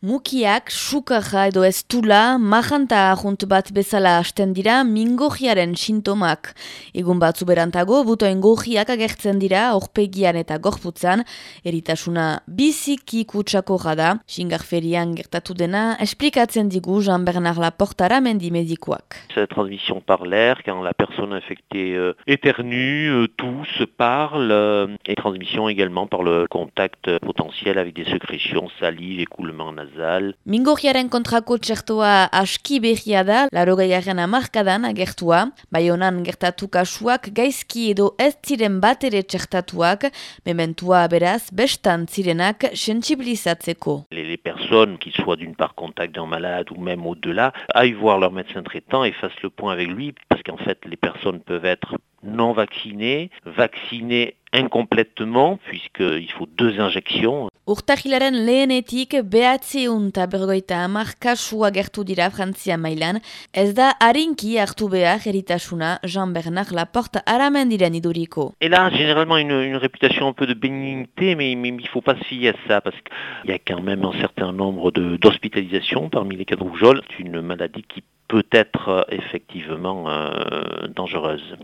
Mukiak, sukaja edo ez tula, majanta ahunt bat bezala hasten dira mingojiaren sintomak. Egun batzu berantago, butoen gojiak agertzen dira, orpegian eta gorputzan, eritasuna biziki kutsako gada, xingarferian gertatu dena, esplikatzen digu Jean-Bernard Laportara mendi medikoak. Cette transmission par l'air, quand la personne infectée euh, éternue, euh, tousse, parle, euh, et transmission également par le contact potentiel avec des sécrétions, salive, écoulement nasal, nazal. Mingorriaren kontrako txertoa aski behia da, laro gaiaren amarkadan agertua, bai honan gertatu kasuak gaizki edo ez ziren bat ere txertatuak, mementua beraz bestan zirenak sensibilizatzeko. Les, les personnes qui soient d'une part contact d'un malade ou même au-delà, aillent voir leur médecin traitant et fassent le point avec lui, parce qu'en fait les personnes peuvent être non vaccinés, vaccinés incomplètement, puisqu'il faut deux injections. Urtahilaren lehenetik behatzeun eta bergoita hamar kasua gertu dira Frantzia mailan, ez da harinki hartu behar eritasuna Jean-Bernard Laporte aramendiren iduriko. Et là, généralement, une, une réputation un peu de bénignité, mais, mais il ne faut pas se fier à ça, parce qu'il y a quand même un certain nombre d'hospitalisations parmi les cadres rougeoles. C'est une maladie qui peut être euh, effectivement euh, dangereuse.